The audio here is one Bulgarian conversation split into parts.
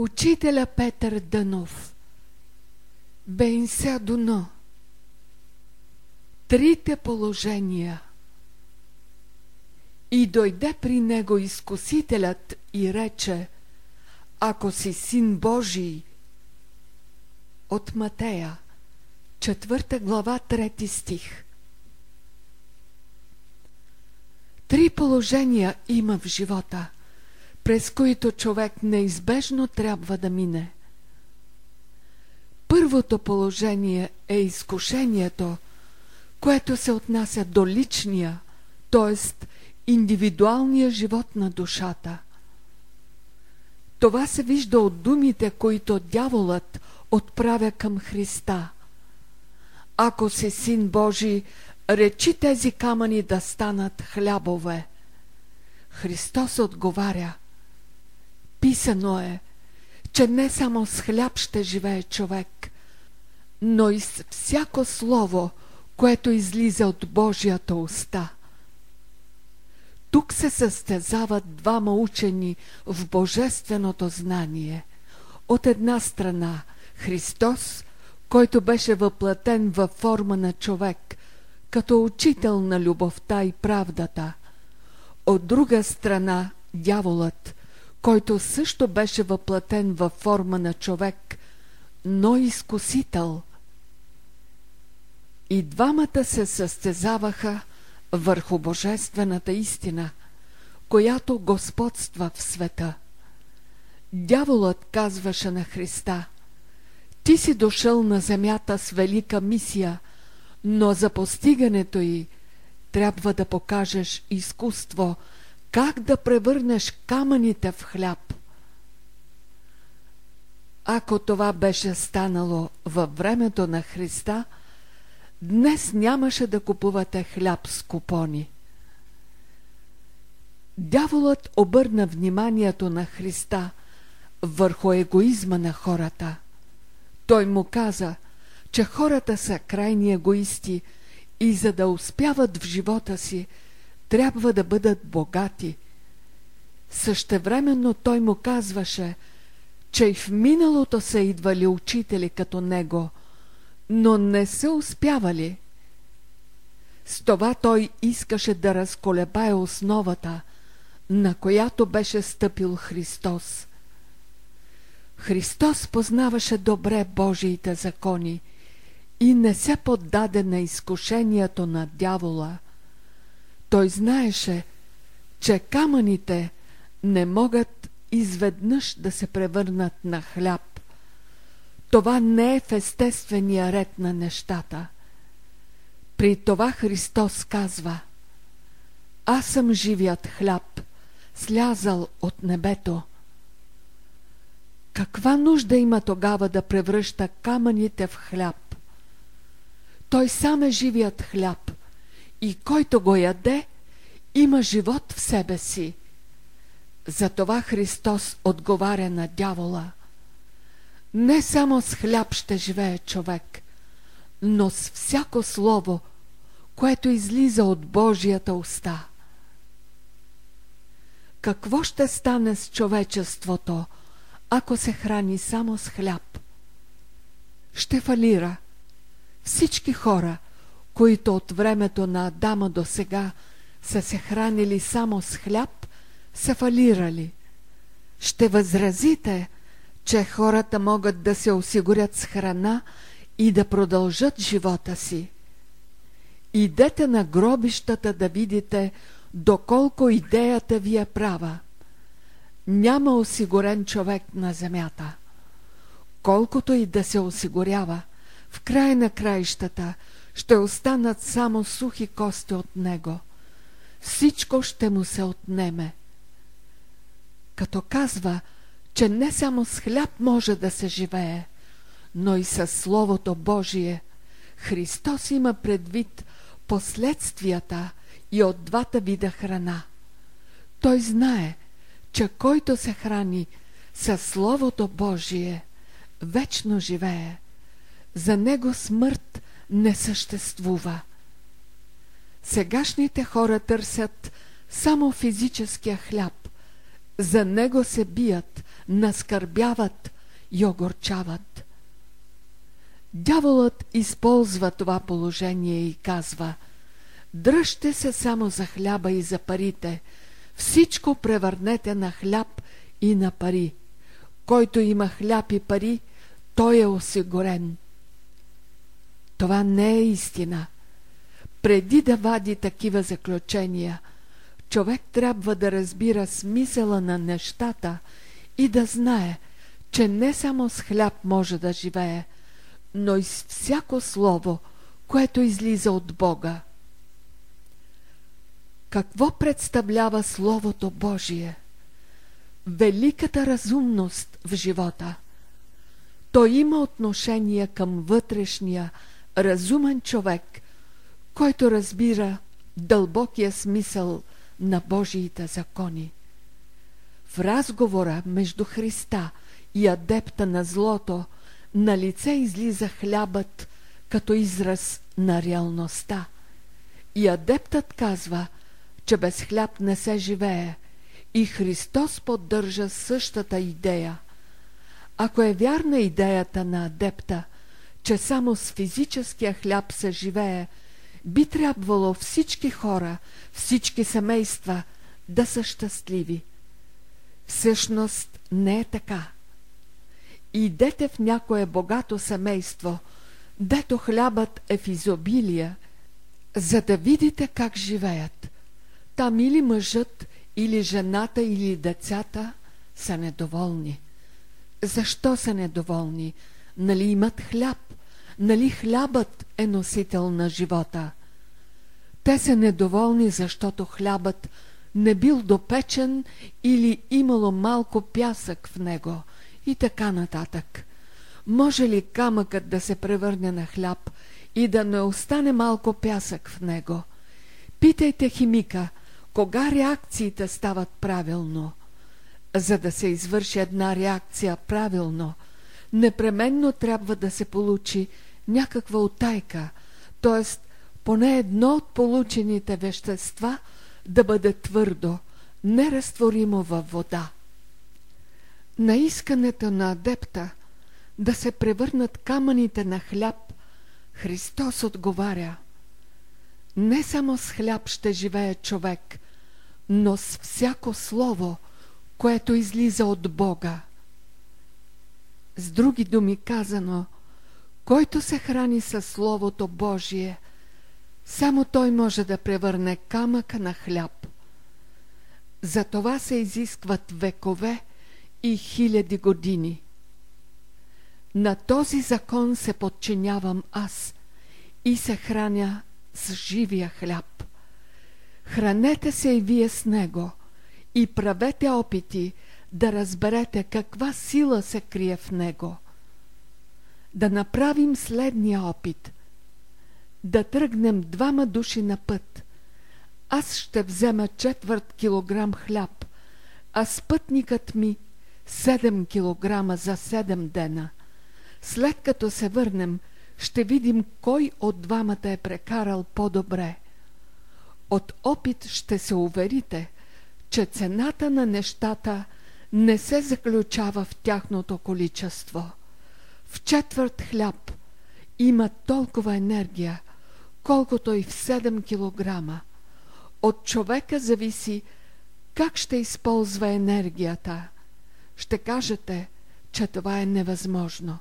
Учителя Петър Дънов. Бейнся Дуно. Трите положения. И дойде при него изкусителят и рече Ако си син Божий от Матея, четвърта глава, трети стих. Три положения има в живота – през които човек неизбежно трябва да мине. Първото положение е изкушението, което се отнася до личния, т.е. индивидуалния живот на душата. Това се вижда от думите, които дяволът отправя към Христа. Ако си син Божий, речи тези камъни да станат хлябове. Христос отговаря – Писано е, че не само с хляб ще живее човек, но и с всяко слово, което излиза от Божията уста. Тук се състезават двама учени в божественото знание. От една страна Христос, който беше въплатен във форма на човек, като учител на любовта и правдата. От друга страна дяволът, който също беше въплатен във форма на човек, но изкусител. И двамата се състезаваха върху божествената истина, която господства в света. Дяволът казваше на Христа Ти си дошъл на земята с велика мисия, но за постигането й трябва да покажеш изкуство – как да превърнеш камъните в хляб. Ако това беше станало във времето на Христа, днес нямаше да купувате хляб с купони. Дяволът обърна вниманието на Христа върху егоизма на хората. Той му каза, че хората са крайни егоисти и за да успяват в живота си – трябва да бъдат богати. Същевременно той му казваше, че и в миналото са идвали учители като него, но не са успявали. С това той искаше да разколебае основата, на която беше стъпил Христос. Христос познаваше добре Божиите закони и не се поддаде на изкушението на дявола – той знаеше, че камъните не могат изведнъж да се превърнат на хляб. Това не е в естествения ред на нещата. При това Христос казва Аз съм живият хляб, слязал от небето. Каква нужда има тогава да превръща камъните в хляб? Той сам е живият хляб и който го яде, има живот в себе си. Затова Христос отговаря на дявола. Не само с хляб ще живее човек, но с всяко слово, което излиза от Божията уста. Какво ще стане с човечеството, ако се храни само с хляб? Ще фалира. Всички хора – които от времето на Адама до сега са се хранили само с хляб, са фалирали. Ще възразите, че хората могат да се осигурят с храна и да продължат живота си. Идете на гробищата да видите доколко идеята ви е права. Няма осигурен човек на земята. Колкото и да се осигурява, в край на краищата – ще останат само сухи кости от него. Всичко ще му се отнеме. Като казва, че не само с хляб може да се живее, но и с Словото Божие, Христос има предвид последствията и от двата вида храна. Той знае, че който се храни със Словото Божие, вечно живее. За него смърт не съществува. Сегашните хора търсят само физическия хляб. За него се бият, наскърбяват и огорчават. Дяволът използва това положение и казва Дръжте се само за хляба и за парите, всичко превърнете на хляб и на пари. Който има хляб и пари, той е осигурен. Това не е истина. Преди да вади такива заключения, човек трябва да разбира смисъла на нещата и да знае, че не само с хляб може да живее, но и с всяко слово, което излиза от Бога. Какво представлява Словото Божие? Великата разумност в живота. То има отношение към вътрешния, разумен човек, който разбира дълбокия смисъл на Божиите закони. В разговора между Христа и адепта на злото на лице излиза хлябът като израз на реалността. И адептът казва, че без хляб не се живее. И Христос поддържа същата идея. Ако е вярна идеята на адепта, че само с физическия хляб се живее, би трябвало всички хора, всички семейства да са щастливи. Всъщност не е така. Идете в някое богато семейство, дето хлябът е в изобилие, за да видите как живеят. Там или мъжът, или жената, или децата са недоволни. Защо са недоволни? Нали имат хляб? Нали хлябът е носител на живота? Те са недоволни, защото хлябът не бил допечен или имало малко пясък в него и така нататък. Може ли камъкът да се превърне на хляб и да не остане малко пясък в него? Питайте химика, кога реакциите стават правилно. За да се извърши една реакция правилно, непременно трябва да се получи някаква отайка, т.е. поне едно от получените вещества да бъде твърдо, неразтворимо във вода. На искането на адепта да се превърнат камъните на хляб, Христос отговаря Не само с хляб ще живее човек, но с всяко слово, което излиза от Бога. С други думи казано – който се храни със Словото Божие, само той може да превърне камъка на хляб. За това се изискват векове и хиляди години. На този закон се подчинявам аз и се храня с живия хляб. Хранете се и вие с него и правете опити да разберете каква сила се крие в него – да направим следния опит. Да тръгнем двама души на път. Аз ще взема четвърт килограм хляб, а спътникът ми 7 килограма за 7 дена. След като се върнем, ще видим кой от двамата е прекарал по-добре. От опит ще се уверите, че цената на нещата не се заключава в тяхното количество – в четвърт хляб има толкова енергия, колкото и в 7 килограма. От човека зависи как ще използва енергията. Ще кажете, че това е невъзможно.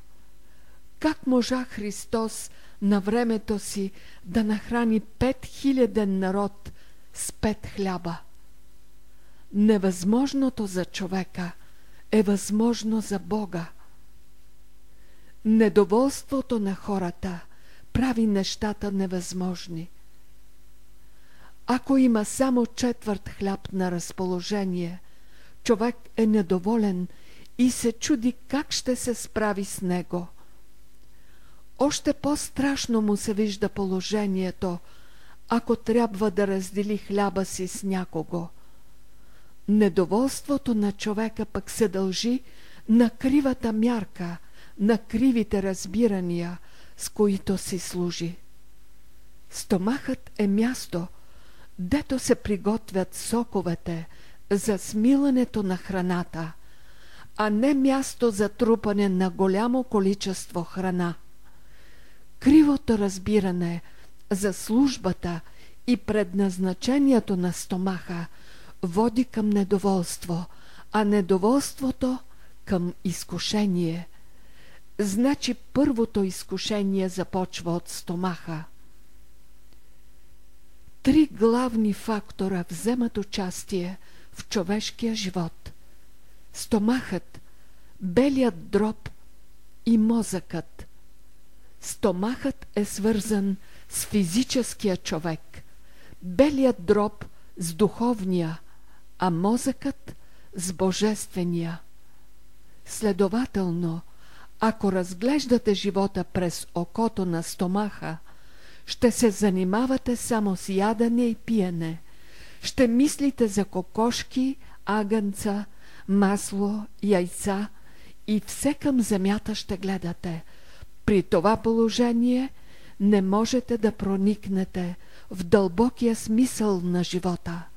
Как можа Христос на времето си да нахрани пет хиляден народ с пет хляба? Невъзможното за човека е възможно за Бога. Недоволството на хората прави нещата невъзможни. Ако има само четвърт хляб на разположение, човек е недоволен и се чуди как ще се справи с него. Още по-страшно му се вижда положението, ако трябва да раздели хляба си с някого. Недоволството на човека пък се дължи на кривата мярка – на кривите разбирания, с които си служи. Стомахът е място, дето се приготвят соковете за смилането на храната, а не място за трупане на голямо количество храна. Кривото разбиране за службата и предназначението на стомаха води към недоволство, а недоволството към изкушение. Значи първото изкушение започва от стомаха. Три главни фактора вземат участие в човешкия живот. Стомахът, белият дроб и мозъкът. Стомахът е свързан с физическия човек, белият дроб с духовния, а мозъкът с божествения. Следователно, ако разглеждате живота през окото на стомаха, ще се занимавате само с ядене и пиене. Ще мислите за кокошки, агънца, масло, яйца и все към земята ще гледате. При това положение не можете да проникнете в дълбокия смисъл на живота.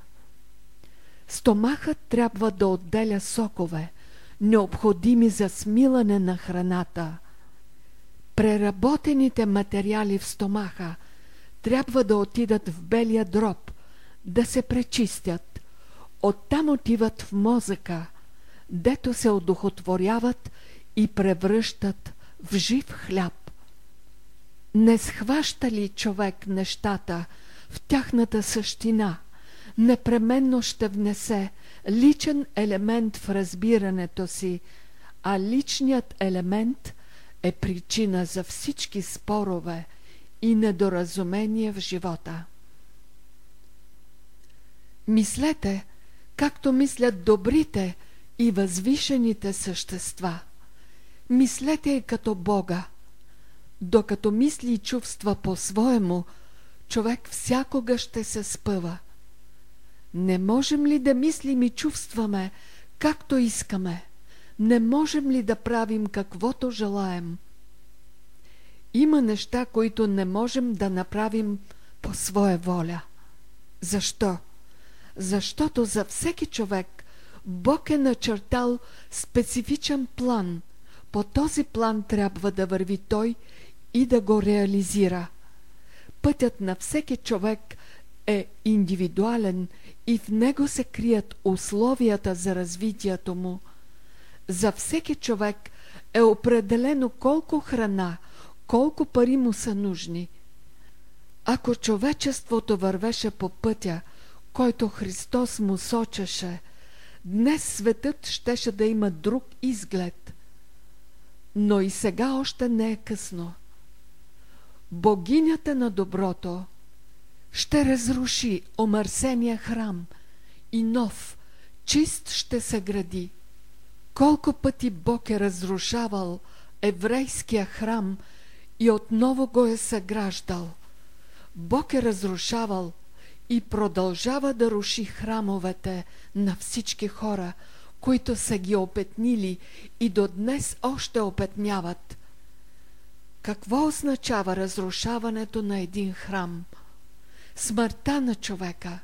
Стомахът трябва да отделя сокове, необходими за смилане на храната. Преработените материали в стомаха трябва да отидат в белия дроб, да се пречистят. Оттам отиват в мозъка, дето се одухотворяват и превръщат в жив хляб. Не схваща ли човек нещата в тяхната същина, непременно ще внесе личен елемент в разбирането си, а личният елемент е причина за всички спорове и недоразумения в живота. Мислете, както мислят добрите и възвишените същества. Мислете и като Бога. Докато мисли и чувства по-своему, човек всякога ще се спъва. Не можем ли да мислим и чувстваме, както искаме? Не можем ли да правим каквото желаем? Има неща, които не можем да направим по своя воля. Защо? Защото за всеки човек Бог е начертал специфичен план. По този план трябва да върви той и да го реализира. Пътят на всеки човек е индивидуален и в него се крият условията за развитието му. За всеки човек е определено колко храна, колко пари му са нужни. Ако човечеството вървеше по пътя, който Христос му сочеше, днес светът щеше да има друг изглед. Но и сега още не е късно. Богинята на доброто ще разруши омърсения храм и нов, чист ще се гради. Колко пъти Бог е разрушавал еврейския храм и отново го е съграждал. Бог е разрушавал и продължава да руши храмовете на всички хора, които са ги опетнили и до днес още опетняват. Какво означава разрушаването на един храм? Смъртта на човека.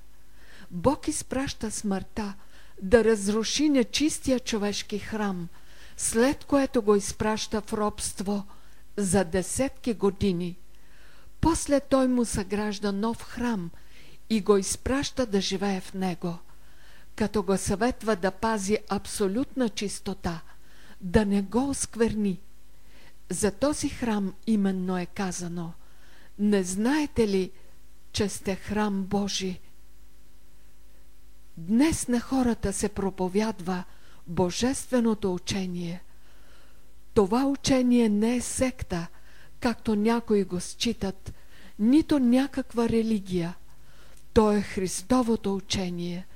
Бог изпраща смъртта да разруши нечистия човешки храм, след което го изпраща в робство за десетки години. После той му съгражда нов храм и го изпраща да живее в него, като го съветва да пази абсолютна чистота, да не го оскверни. За този храм именно е казано Не знаете ли, че сте храм Божи? Днес на хората се проповядва Божественото учение. Това учение не е секта, както някои го считат, нито някаква религия. То е Христовото учение.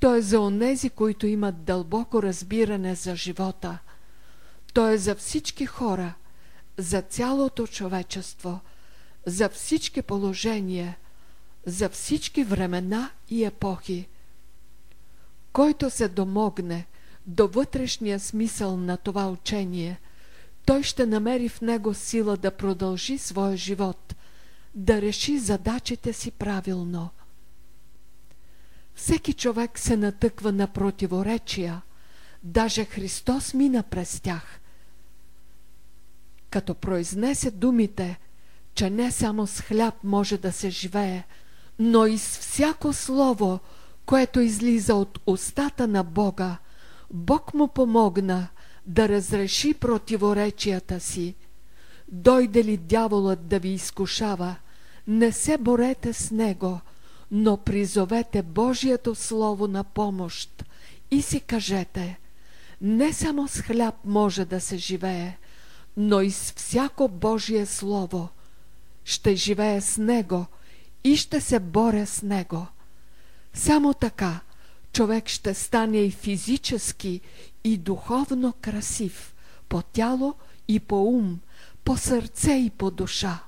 То е за онези, които имат дълбоко разбиране за живота. То е за всички хора, за цялото човечество, за всички положения, за всички времена и епохи. Който се домогне до вътрешния смисъл на това учение, той ще намери в него сила да продължи своя живот, да реши задачите си правилно. Всеки човек се натъква на противоречия, Даже Христос мина през тях. Като произнесе думите, че не само с хляб може да се живее, но и с всяко слово, което излиза от устата на Бога, Бог му помогна да разреши противоречията си. Дойде ли дяволът да ви изкушава, не се борете с него, но призовете Божието Слово на помощ и си кажете не само с хляб може да се живее, но и с всяко Божие Слово. Ще живея с него и ще се боря с него. Само така човек ще стане и физически, и духовно красив, по тяло и по ум, по сърце и по душа.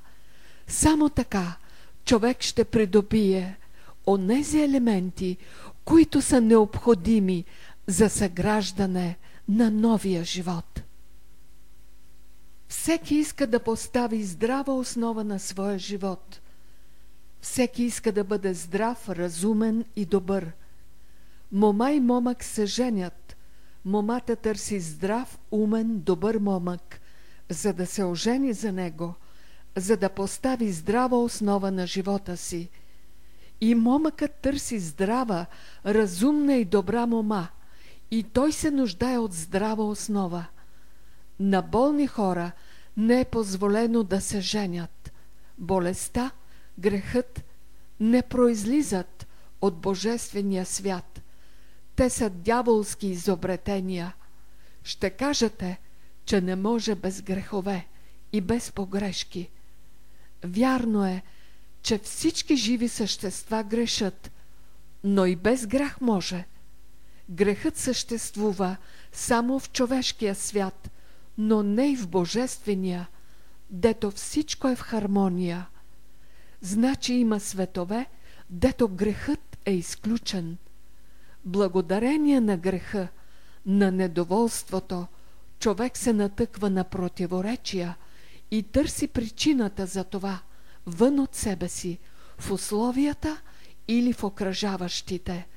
Само така човек ще придобие онези елементи, които са необходими за съграждане на новия живот. Всеки иска да постави здрава основа на своя живот. Всеки иска да бъде здрав, разумен и добър. Мома и момък се женят. Момата търси здрав, умен, добър момък, за да се ожени за него, за да постави здрава основа на живота си. И момъкът търси здрава, разумна и добра мома – и той се нуждае от здрава основа. На болни хора не е позволено да се женят. Болестта, грехът не произлизат от Божествения свят. Те са дяволски изобретения. Ще кажете, че не може без грехове и без погрешки. Вярно е, че всички живи същества грешат, но и без грях може – Грехът съществува само в човешкия свят, но не и в божествения, дето всичко е в хармония. Значи има светове, дето грехът е изключен. Благодарение на греха, на недоволството, човек се натъква на противоречия и търси причината за това вън от себе си, в условията или в окръжаващите –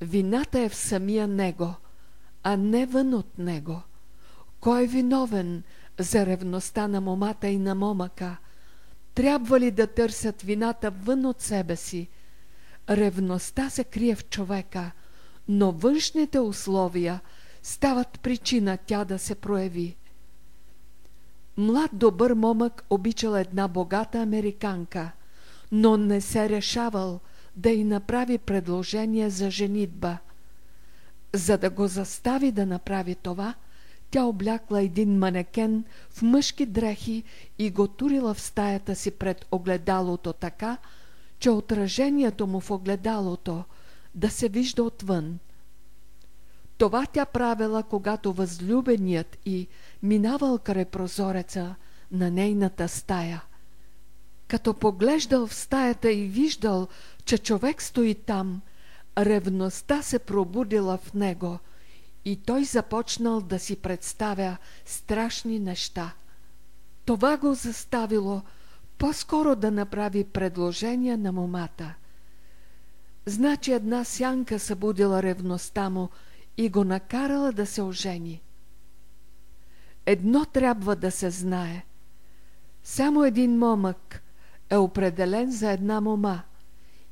Вината е в самия него, а не вън от него. Кой е виновен за ревността на момата и на момъка? Трябва ли да търсят вината вън от себе си? Ревността се крие в човека, но външните условия стават причина тя да се прояви. Млад добър момък обичал една богата американка, но не се решавал – да й направи предложение за женитба. За да го застави да направи това, тя облякла един манекен в мъжки дрехи и го турила в стаята си пред огледалото така, че отражението му в огледалото да се вижда отвън. Това тя правила, когато възлюбеният и минавал край прозореца на нейната стая. Като поглеждал в стаята и виждал, че човек стои там, ревността се пробудила в него и той започнал да си представя страшни неща. Това го заставило по-скоро да направи предложение на момата. Значи една сянка събудила ревността му и го накарала да се ожени. Едно трябва да се знае. Само един момък е определен за една мома –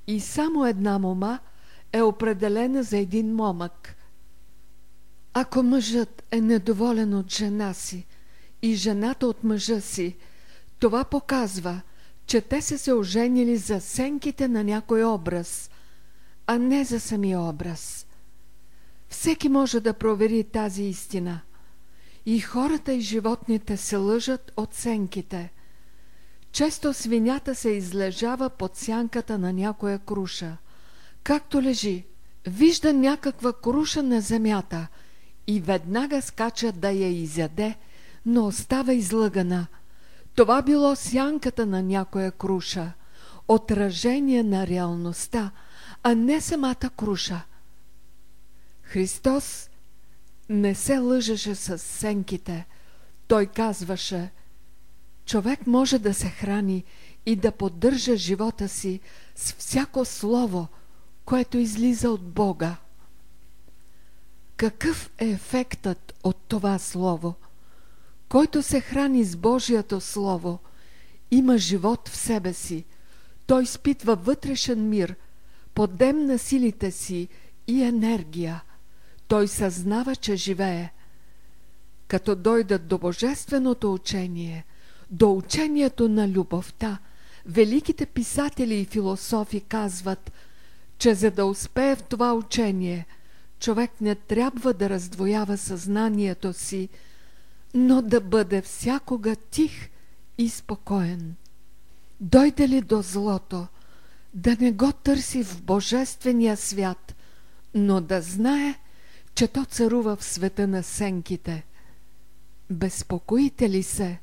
и само една мома е определена за един момък. Ако мъжът е недоволен от жена си и жената от мъжа си, това показва, че те са се оженили за сенките на някой образ, а не за самия образ. Всеки може да провери тази истина. И хората и животните се лъжат от сенките – често свинята се излежава под сянката на някоя круша. Както лежи, вижда някаква круша на земята и веднага скача да я изяде, но остава излъгана. Това било сянката на някоя круша, отражение на реалността, а не самата круша. Христос не се лъжеше с сенките. Той казваше – човек може да се храни и да поддържа живота си с всяко слово, което излиза от Бога. Какъв е ефектът от това слово? Който се храни с Божието Слово, има живот в себе си. Той изпитва вътрешен мир, подем на силите си и енергия. Той съзнава, че живее. Като дойдат до Божественото учение, до учението на любовта, великите писатели и философи казват, че за да успее в това учение, човек не трябва да раздвоява съзнанието си, но да бъде всякога тих и спокоен. Дойде ли до злото, да не го търси в Божествения свят, но да знае, че то царува в света на сенките. Безпокоите ли се?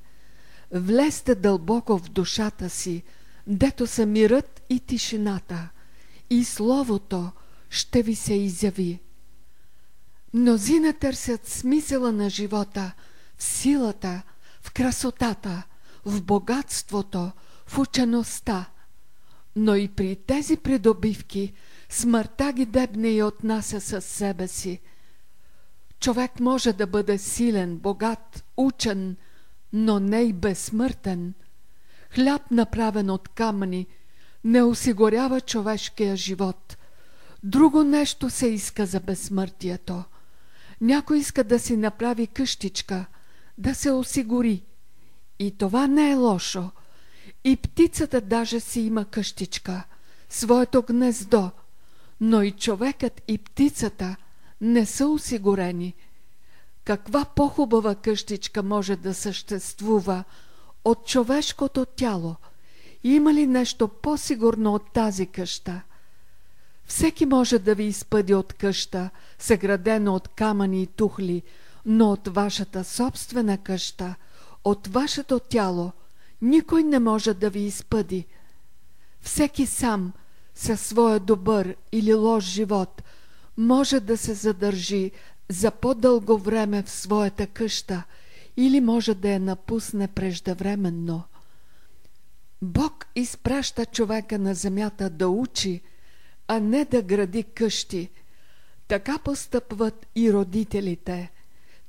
Влезте дълбоко в душата си, дето са мирът и тишината, и Словото ще ви се изяви. Мнозина търсят смисъла на живота в силата, в красотата, в богатството, в учеността. Но и при тези придобивки смъртта ги дебне и отнася със себе си. Човек може да бъде силен, богат, учен, но не и безсмъртен. Хляб, направен от камъни, не осигурява човешкия живот. Друго нещо се иска за безсмъртието. Някой иска да си направи къщичка, да се осигури. И това не е лошо. И птицата даже си има къщичка, своето гнездо, но и човекът и птицата не са осигурени. Каква по-хубава къщичка може да съществува от човешкото тяло? Има ли нещо по-сигурно от тази къща? Всеки може да ви изпъди от къща, съградена от камъни и тухли, но от вашата собствена къща, от вашето тяло, никой не може да ви изпъди. Всеки сам, със своя добър или лош живот, може да се задържи за по-дълго време в своята къща или може да я напусне преждевременно. Бог изпраща човека на земята да учи, а не да гради къщи. Така постъпват и родителите.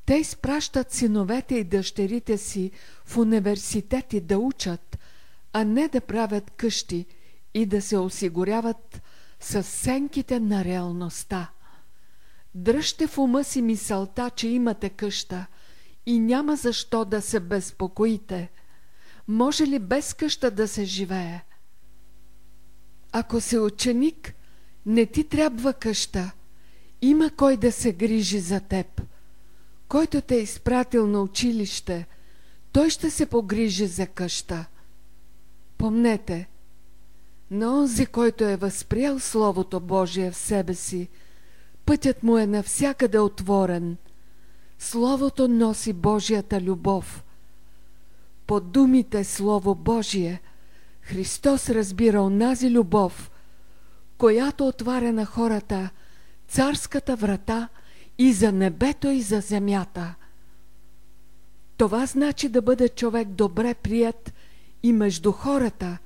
Те изпращат синовете и дъщерите си в университети да учат, а не да правят къщи и да се осигуряват с сенките на реалността. Дръжте в ума си мисълта, че имате къща и няма защо да се безпокоите. Може ли без къща да се живее? Ако се ученик, не ти трябва къща. Има кой да се грижи за теб. Който те е изпратил на училище, той ще се погрижи за къща. Помнете, на онзи, който е възприел Словото Божие в себе си, пътят му е навсякъде отворен. Словото носи Божията любов. По думите Слово Божие, Христос разбира онази любов, която отваря на хората царската врата и за небето и за земята. Това значи да бъде човек добре прият и между хората,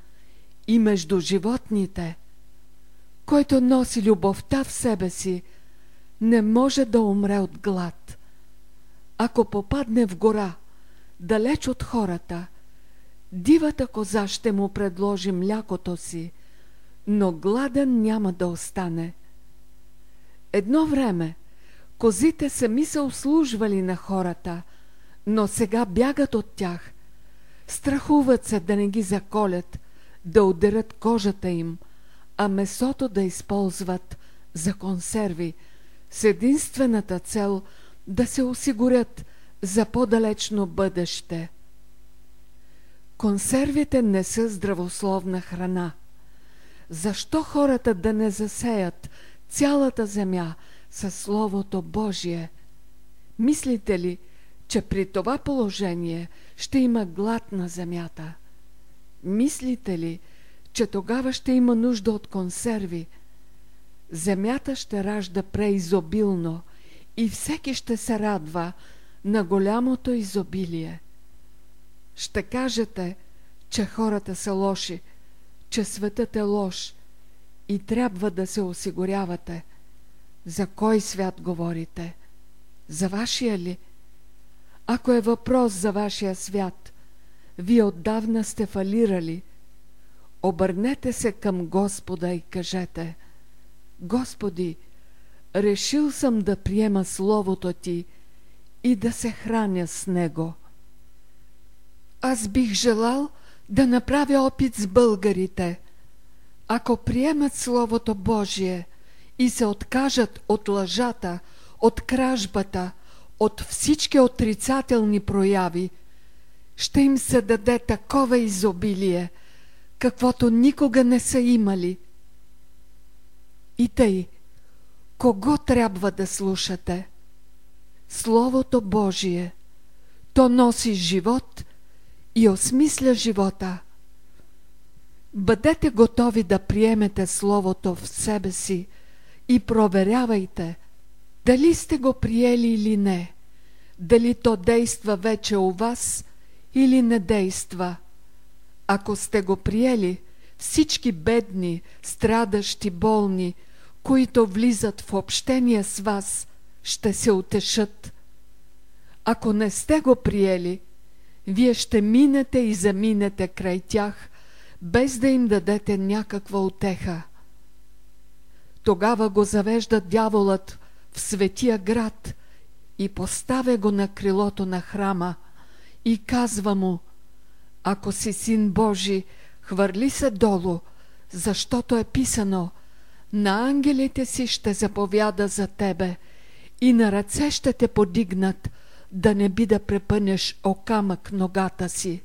и между животните. Който носи любовта в себе си, не може да умре от глад. Ако попадне в гора, далеч от хората, дивата коза ще му предложи млякото си – но гладен няма да остане. Едно време козите сами са услужвали на хората, но сега бягат от тях. Страхуват се да не ги заколят, да ударят кожата им, а месото да използват за консерви, с единствената цел да се осигурят за по-далечно бъдеще. Консервите не са здравословна храна – защо хората да не засеят цялата земя със Словото Божие? Мислите ли, че при това положение ще има глад на земята? Мислите ли, че тогава ще има нужда от консерви? Земята ще ражда преизобилно и всеки ще се радва на голямото изобилие. Ще кажете, че хората са лоши – че светът е лош и трябва да се осигурявате. За кой свят говорите? За вашия ли? Ако е въпрос за вашия свят, вие отдавна сте фалирали. Обърнете се към Господа и кажете Господи, решил съм да приема Словото Ти и да се храня с него. Аз бих желал да направя опит с българите. Ако приемат Словото Божие и се откажат от лъжата, от кражбата, от всички отрицателни прояви, ще им се даде такова изобилие, каквото никога не са имали. И тъй, кого трябва да слушате? Словото Божие. То носи живот и осмисля живота. Бъдете готови да приемете Словото в себе си и проверявайте дали сте го приели или не, дали то действа вече у вас или не действа. Ако сте го приели, всички бедни, страдащи, болни, които влизат в общение с вас, ще се утешат. Ако не сте го приели, вие ще минете и заминете край тях, без да им дадете някаква отеха. Тогава го завежда дяволът в светия град и поставя го на крилото на храма и казва му Ако си син Божи, хвърли се долу, защото е писано На ангелите си ще заповяда за тебе и на ръце ще те подигнат, да не би да препънеш окамък ногата си.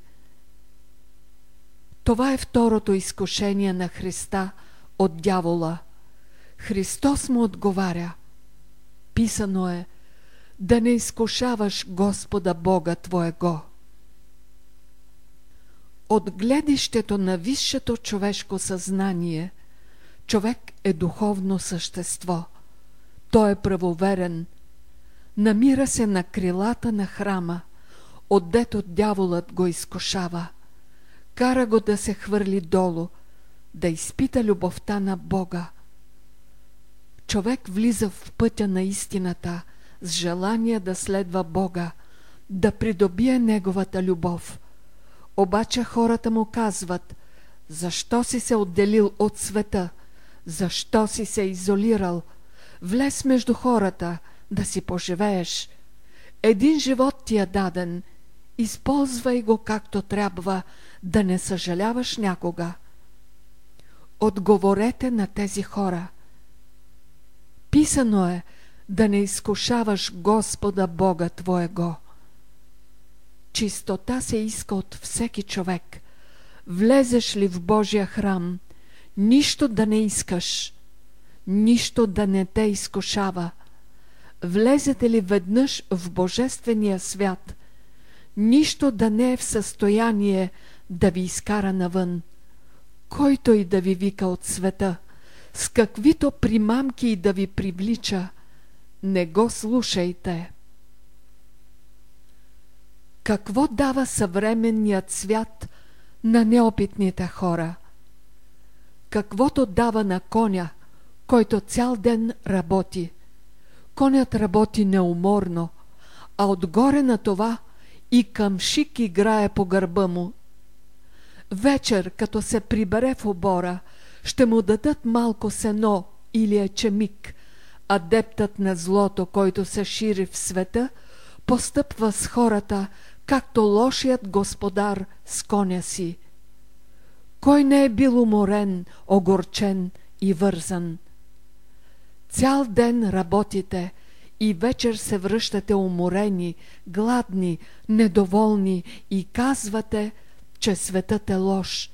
Това е второто изкушение на Христа от дявола. Христос му отговаря. Писано е да не изкушаваш Господа Бога Твоего. От гледището на висшето човешко съзнание, човек е духовно същество. Той е правоверен. Намира се на крилата на храма, отдето дяволът го изкушава – кара го да се хвърли долу, да изпита любовта на Бога. Човек влиза в пътя на истината с желание да следва Бога, да придобие Неговата любов. Обаче хората му казват, защо си се отделил от света, защо си се изолирал, влез между хората, да си поживееш. Един живот ти е даден, използвай го както трябва, да не съжаляваш някога. Отговорете на тези хора. Писано е да не изкушаваш Господа Бога Твоего. Чистота се иска от всеки човек. Влезеш ли в Божия храм, нищо да не искаш, нищо да не те изкушава. Влезете ли веднъж в Божествения свят, нищо да не е в състояние да ви изкара навън. Който и да ви вика от света, с каквито примамки и да ви привлича, не го слушайте. Какво дава съвременният свят на неопитните хора? Каквото дава на коня, който цял ден работи. Конят работи неуморно, а отгоре на това и къмшик играе по гърба му Вечер, като се прибере в обора, ще му дадат малко сено или ечемик. Адептът на злото, който се шири в света, постъпва с хората, както лошият господар с коня си. Кой не е бил уморен, огорчен и вързан? Цял ден работите и вечер се връщате уморени, гладни, недоволни и казвате – че светът е лош,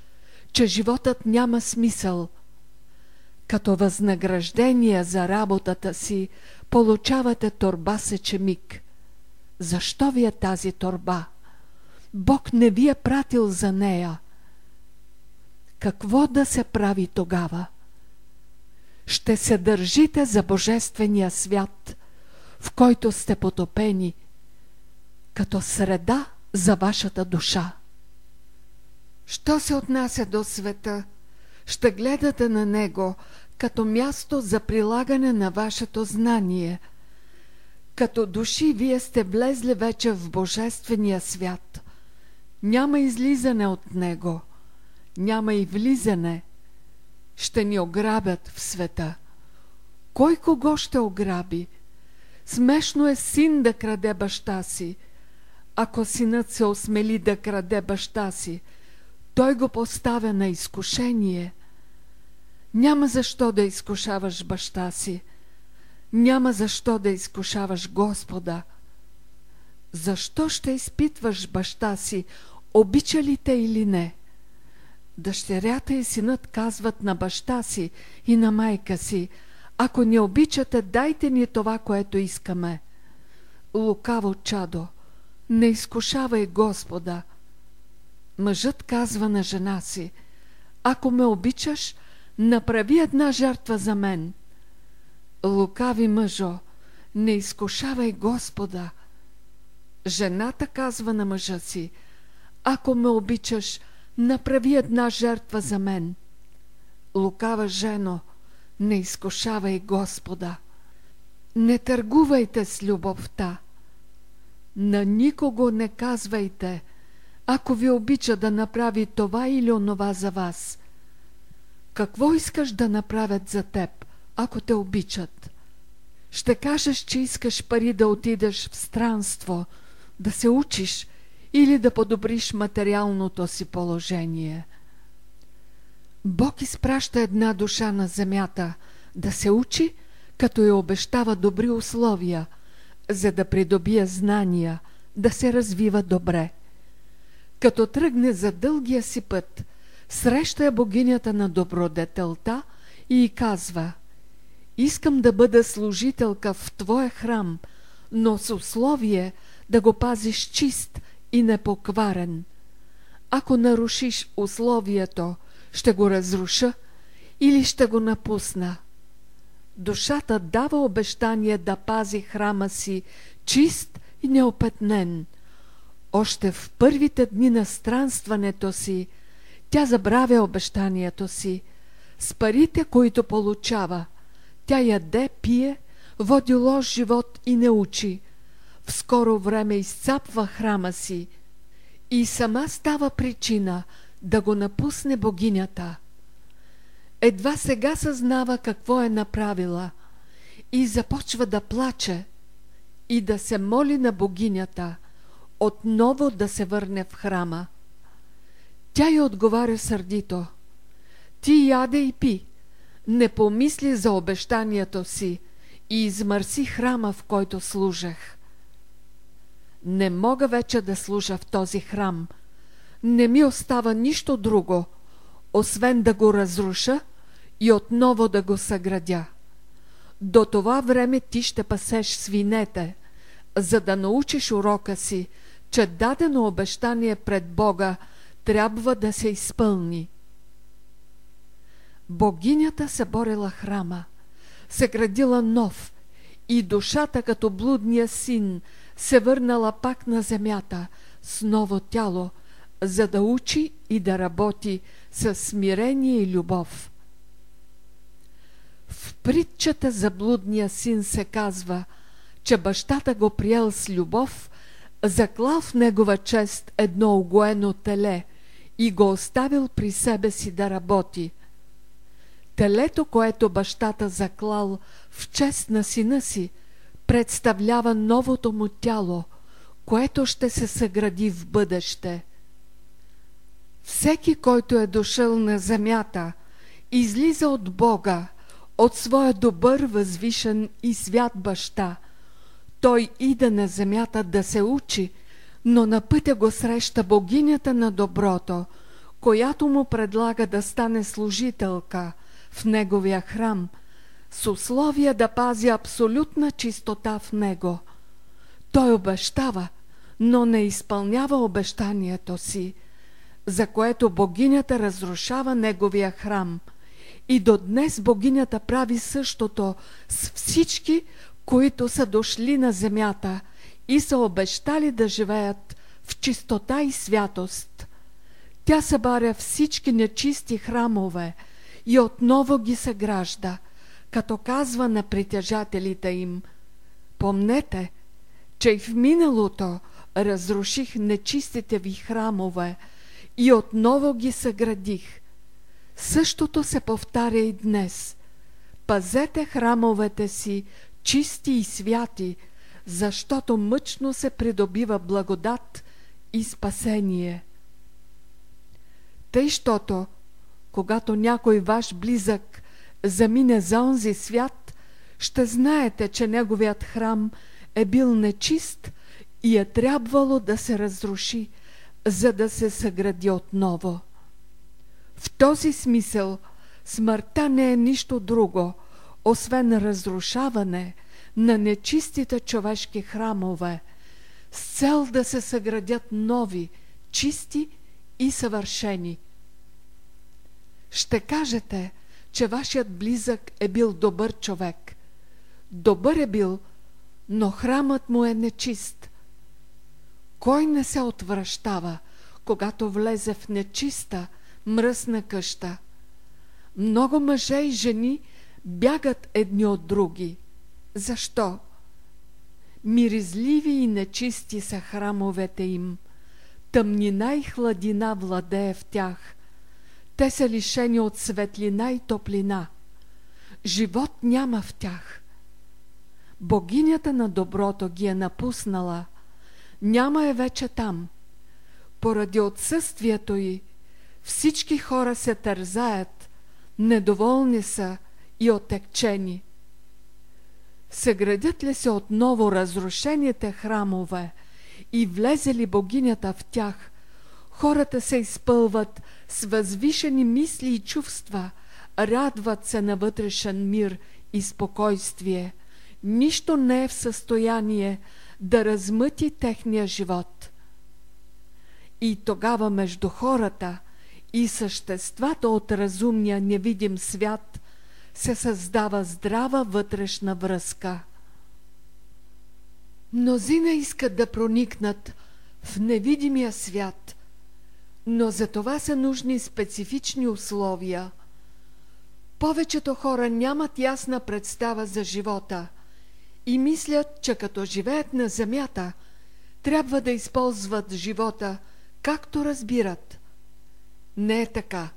че животът няма смисъл. Като възнаграждение за работата си получавате торба сечемик. Защо ви е тази торба? Бог не ви е пратил за нея. Какво да се прави тогава? Ще се държите за Божествения свят, в който сте потопени, като среда за вашата душа. Що се отнася до света, ще гледате на него като място за прилагане на вашето знание. Като души вие сте влезли вече в Божествения свят. Няма излизане от него, няма и влизане. Ще ни ограбят в света. Кой кого ще ограби? Смешно е син да краде баща си. Ако синът се осмели да краде баща си, той го поставя на изкушение. Няма защо да изкушаваш баща си. Няма защо да изкушаваш Господа. Защо ще изпитваш баща си, обича ли те или не? Дъщерята и синът казват на баща си и на майка си, ако не обичате, дайте ни това, което искаме. Лукаво чадо, не изкушавай Господа. Мъжът казва на жена си, ако ме обичаш, направи една жертва за мен. Лукави мъжо, не изкушавай Господа. Жената казва на мъжа си, ако ме обичаш, направи една жертва за мен. Лукава жено, не изкушавай Господа. Не търгувайте с любовта. На никого не казвайте, ако ви обича да направи това или онова за вас. Какво искаш да направят за теб, ако те обичат? Ще кажеш, че искаш пари да отидеш в странство, да се учиш или да подобриш материалното си положение. Бог изпраща една душа на земята да се учи, като я обещава добри условия, за да придобие знания, да се развива добре. Като тръгне за дългия си път, среща я богинята на добродетелта и казва «Искам да бъда служителка в твоя храм, но с условие да го пазиш чист и непокварен. Ако нарушиш условието, ще го разруша или ще го напусна. Душата дава обещание да пази храма си чист и неопетнен. Още в първите дни на странстването си, тя забравя обещанието си. С парите, които получава, тя яде, пие, води лош живот и не учи. В скоро време изцапва храма си и сама става причина – да го напусне богинята. Едва сега съзнава какво е направила и започва да плаче и да се моли на богинята отново да се върне в храма. Тя й отговаря сърдито. Ти яде и пи, не помисли за обещанието си и измърси храма, в който служех. Не мога вече да служа в този храм – не ми остава нищо друго, освен да го разруша и отново да го съградя. До това време ти ще пасеш свинете, за да научиш урока си, че дадено обещание пред Бога трябва да се изпълни. Богинята се борила храма, се градила нов и душата като блудния син се върнала пак на земята с ново тяло – за да учи и да работи с смирение и любов. В притчата за блудния син се казва, че бащата го приел с любов, заклал в негова чест едно огоено теле и го оставил при себе си да работи. Телето, което бащата заклал в чест на сина си, представлява новото му тяло, което ще се съгради в бъдеще – всеки, който е дошъл на земята, излиза от Бога, от своя добър, възвишен и свят баща. Той иде на земята да се учи, но на пътя го среща богинята на доброто, която му предлага да стане служителка в неговия храм, с условия да пази абсолютна чистота в него. Той обещава, но не изпълнява обещанието си – за което богинята разрушава неговия храм. И до днес богинята прави същото с всички, които са дошли на земята и са обещали да живеят в чистота и святост. Тя събаря всички нечисти храмове и отново ги съгражда, като казва на притежателите им Помнете, че и в миналото разруших нечистите ви храмове и отново ги съградих. Същото се повтаря и днес. Пазете храмовете си чисти и святи, защото мъчно се придобива благодат и спасение. Тъй, щото, когато някой ваш близък замине за онзи свят, ще знаете, че неговият храм е бил нечист и е трябвало да се разруши, за да се съгради отново. В този смисъл смъртта не е нищо друго, освен разрушаване на нечистите човешки храмове, с цел да се съградят нови, чисти и съвършени. Ще кажете, че вашият близък е бил добър човек. Добър е бил, но храмът му е нечист. Кой не се отвръщава, когато влезе в нечиста, мръсна къща? Много мъже и жени бягат едни от други. Защо? Миризливи и нечисти са храмовете им. Тъмнина и хладина владее в тях. Те са лишени от светлина и топлина. Живот няма в тях. Богинята на доброто ги е напуснала. Няма е вече там. Поради отсъствието й, всички хора се тързаят, недоволни са и отекчени. Съградят ли се отново разрушените храмове и влезе ли богинята в тях, хората се изпълват с възвишени мисли и чувства, радват се на вътрешен мир и спокойствие. Нищо не е в състояние да размъти техния живот. И тогава между хората и съществата от разумния невидим свят се създава здрава вътрешна връзка. Мнозина искат да проникнат в невидимия свят, но за това са нужни специфични условия. Повечето хора нямат ясна представа за живота и мислят, че като живеят на земята, трябва да използват живота както разбират. Не е така.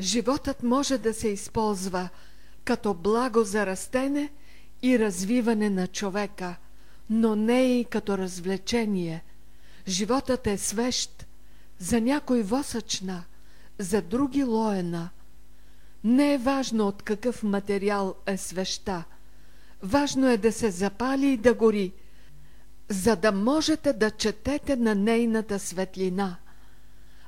Животът може да се използва като благо за растене и развиване на човека, но не и като развлечение. Животът е свещ, за някой восъчна, за други лоена. Не е важно от какъв материал е свеща. Важно е да се запали и да гори, за да можете да четете на нейната светлина.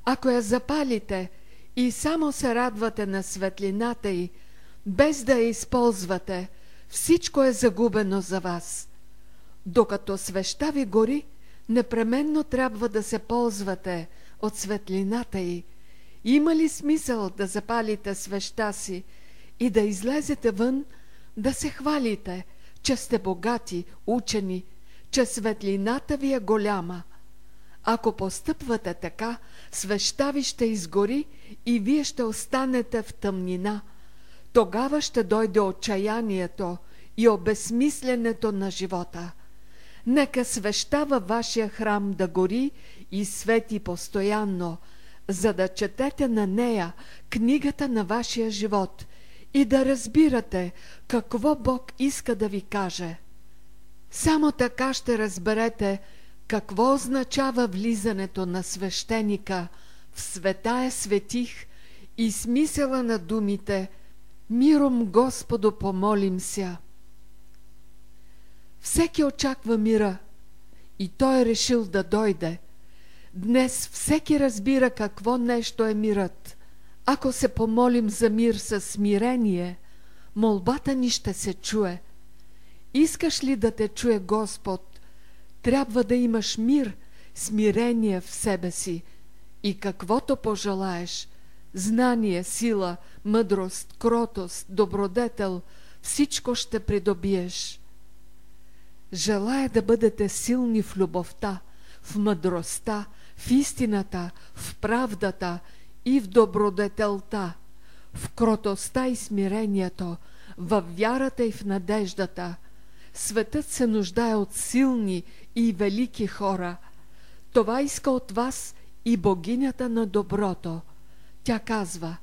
Ако я запалите и само се радвате на светлината й, без да я използвате, всичко е загубено за вас. Докато свеща ви гори, непременно трябва да се ползвате от светлината й. Има ли смисъл да запалите свеща си и да излезете вън, да се хвалите, че сте богати, учени, че светлината ви е голяма? Ако постъпвате така, свеща ви ще изгори и вие ще останете в тъмнина – тогава ще дойде отчаянието и обезмисленето на живота. Нека свеща във вашия храм да гори и свети постоянно, за да четете на нея книгата на вашия живот и да разбирате какво Бог иска да ви каже. Само така ще разберете какво означава влизането на свещеника в света е светих и смисъла на думите – Миром Господу помолим ся. Всеки очаква мира и той е решил да дойде. Днес всеки разбира какво нещо е мирът. Ако се помолим за мир със смирение, молбата ни ще се чуе. Искаш ли да те чуе Господ, трябва да имаш мир, смирение в себе си и каквото пожелаеш – знание, сила, мъдрост, кротост, добродетел, всичко ще придобиеш. Желая да бъдете силни в любовта, в мъдростта, в истината, в правдата и в добродетелта, в кротостта и смирението, в вярата и в надеждата. Светът се нуждае от силни и велики хора. Това иска от вас и богинята на доброто. Тя казва,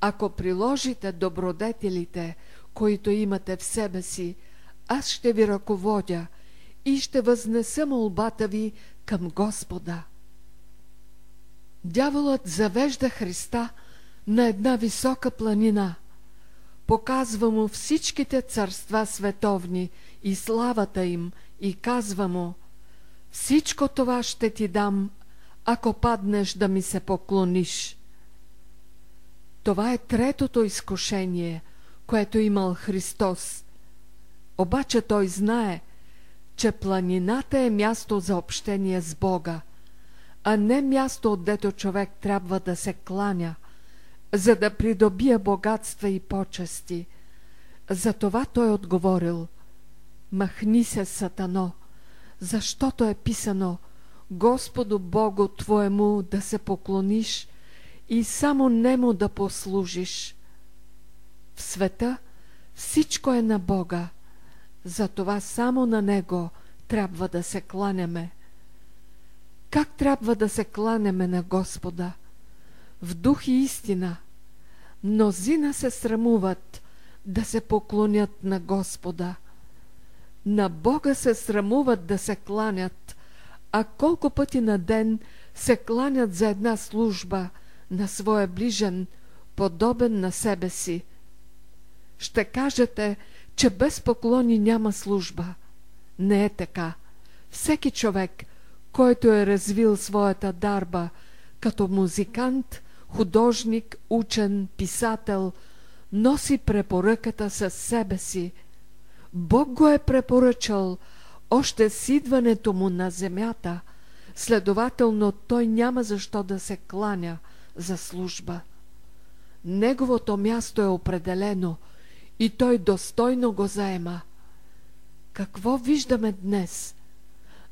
ако приложите добродетелите, които имате в себе си, аз ще ви ръководя и ще възнеса молбата ви към Господа. Дяволът завежда Христа на една висока планина. Показва му всичките царства световни и славата им и казва му Всичко това ще ти дам, ако паднеш да ми се поклониш. Това е третото изкушение, което имал Христос. Обаче той знае, че планината е място за общение с Бога, а не място, отдето човек трябва да се кланя, за да придобие богатства и почести. Затова той отговорил Махни се, Сатано, защото е писано Господу Богу Твоему да се поклониш и само Нему да послужиш. В света всичко е на Бога, затова само на Него трябва да се кланяме. Как трябва да се кланяме на Господа? В дух и истина. Мнозина се срамуват да се поклонят на Господа. На Бога се срамуват да се кланят, а колко пъти на ден се кланят за една служба на своя ближен, подобен на себе си. Ще кажете, че без поклони няма служба. Не е така. Всеки човек, който е развил своята дарба като музикант, художник, учен, писател, носи препоръката със себе си. Бог го е препоръчал още с идването му на земята, следователно той няма защо да се кланя за служба. Неговото място е определено – и той достойно го заема. Какво виждаме днес?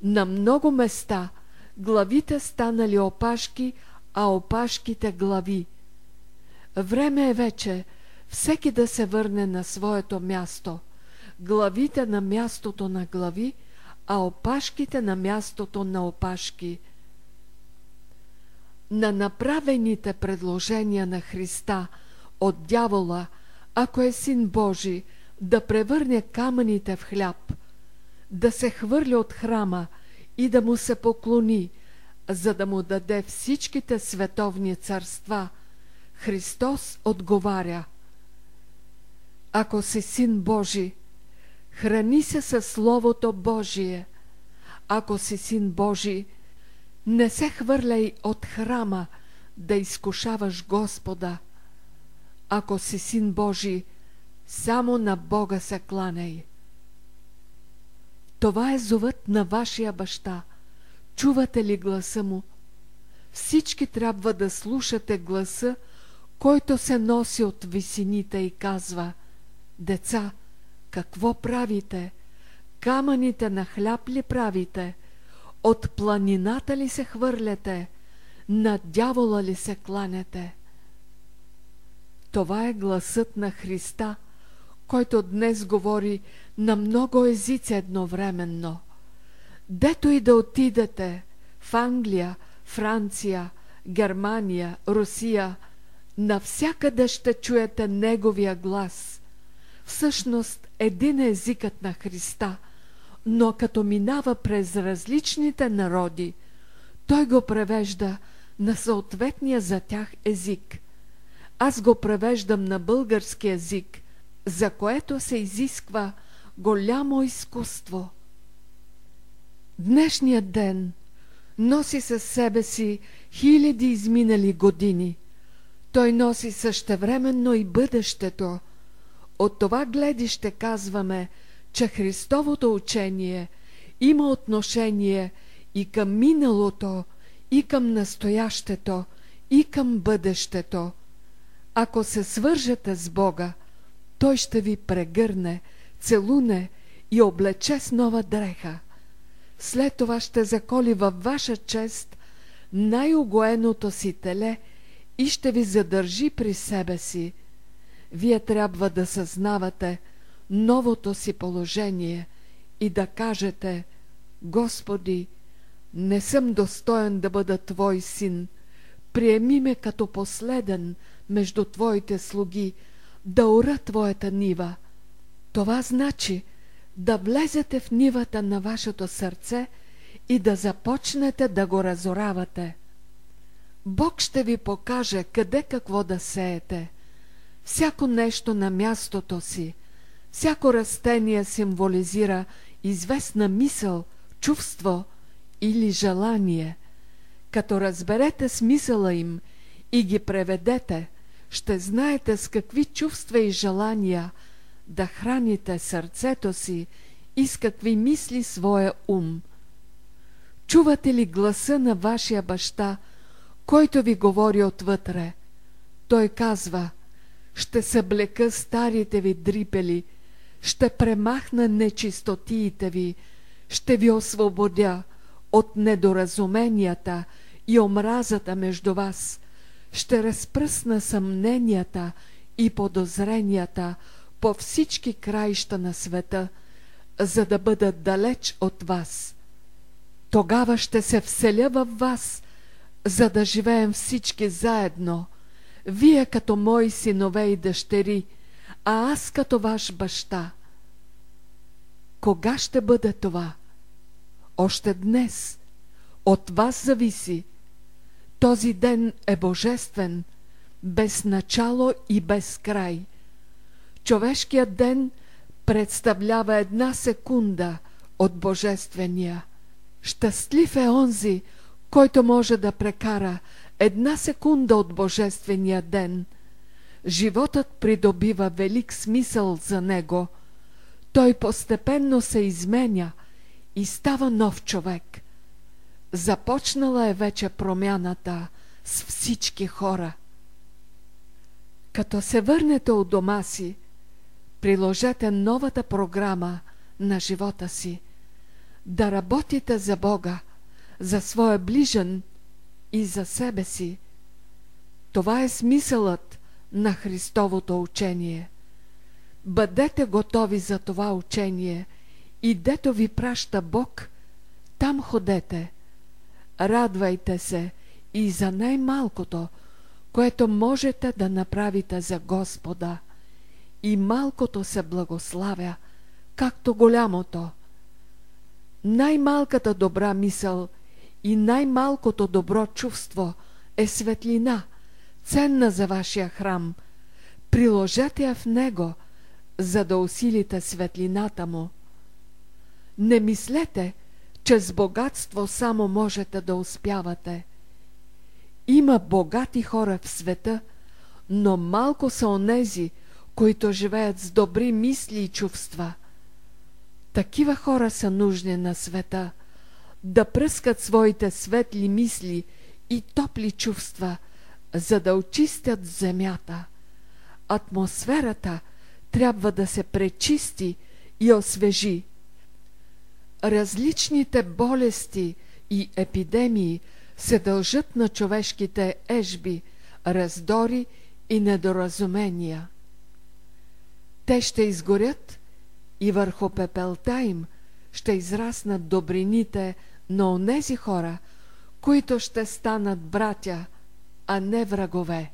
На много места главите станали опашки, а опашките глави. Време е вече всеки да се върне на своето място. Главите на мястото на глави, а опашките на мястото на опашки. На направените предложения на Христа от дявола – ако е син Божий, да превърне камъните в хляб, да се хвърли от храма и да му се поклони, за да му даде всичките световни царства, Христос отговаря Ако си син Божий, храни се със Словото Божие. Ако си син Божий, не се хвърляй от храма да изкушаваш Господа – ако си син Божий, само на Бога се кланяй. Това е зовът на вашия баща. Чувате ли гласа му? Всички трябва да слушате гласа, който се носи от висините и казва Деца, какво правите? Камъните на хляб ли правите? От планината ли се хвърляте? На дявола ли се кланяте? Това е гласът на Христа, който днес говори на много езици едновременно. Дето и да отидете в Англия, Франция, Германия, Русия, навсякъде ще чуете Неговия глас. Всъщност един е езикът на Христа, но като минава през различните народи, той го превежда на съответния за тях език – аз го превеждам на български язик, за което се изисква голямо изкуство. Днешният ден носи със себе си хиляди изминали години. Той носи същевременно и бъдещето. От това гледище казваме, че Христовото учение има отношение и към миналото, и към настоящето, и към бъдещето. Ако се свържете с Бога, Той ще ви прегърне, целуне и облече с нова дреха. След това ще заколи във ваша чест най-огоеното си теле и ще ви задържи при себе си. Вие трябва да съзнавате новото си положение и да кажете Господи, не съм достоен да бъда Твой син, приеми ме като последен между Твоите слуги, да ура Твоята нива. Това значи да влезете в нивата на вашето сърце и да започнете да го разоравате. Бог ще ви покаже къде какво да сеете. Всяко нещо на мястото си, всяко растение символизира известна мисъл, чувство или желание. Като разберете смисъла им и ги преведете, ще знаете с какви чувства и желания да храните сърцето си и с какви мисли своя ум. Чувате ли гласа на вашия баща, който ви говори отвътре? Той казва, ще съблека старите ви дрипели, ще премахна нечистотиите ви, ще ви освободя от недоразуменията и омразата между вас, ще разпръсна съмненията и подозренията по всички краища на света, за да бъдат далеч от вас. Тогава ще се вселя във вас, за да живеем всички заедно, вие като мои синове и дъщери, а аз като ваш баща. Кога ще бъде това? Още днес. От вас зависи. Този ден е божествен, без начало и без край. Човешкият ден представлява една секунда от божествения. Щастлив е онзи, който може да прекара една секунда от божествения ден. Животът придобива велик смисъл за него. Той постепенно се изменя и става нов човек. Започнала е вече промяната с всички хора. Като се върнете от дома си, приложете новата програма на живота си. Да работите за Бога, за своя ближен и за себе си. Това е смисълът на Христовото учение. Бъдете готови за това учение и дето ви праща Бог, там ходете. Радвайте се и за най-малкото, което можете да направите за Господа. И малкото се благославя, както голямото. Най-малката добра мисъл и най-малкото добро чувство е светлина, ценна за вашия храм. Приложете я в него, за да усилите светлината му. Не мислете, че с богатство само можете да успявате. Има богати хора в света, но малко са онези, които живеят с добри мисли и чувства. Такива хора са нужни на света – да пръскат своите светли мисли и топли чувства, за да очистят земята. Атмосферата трябва да се пречисти и освежи. Различните болести и епидемии се дължат на човешките ежби, раздори и недоразумения. Те ще изгорят и върху пепелта им ще израснат добрините на онези хора, които ще станат братя, а не врагове.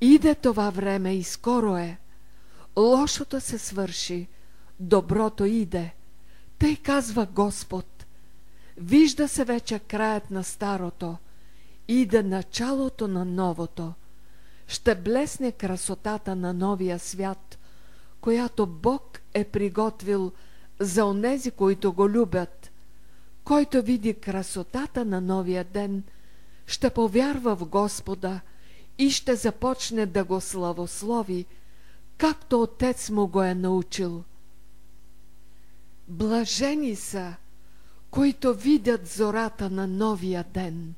Иде това време и скоро е. Лошото се свърши, доброто иде. Тъй казва Господ. Вижда се вече краят на старото, иде началото на новото. Ще блесне красотата на новия свят, която Бог е приготвил за онези, които го любят. Който види красотата на новия ден, ще повярва в Господа и ще започне да го славослови, както отец му го е научил. Блажени са, които видят зората на новия ден.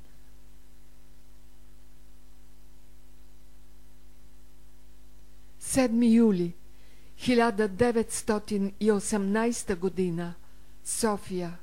Седми юли 1918 година София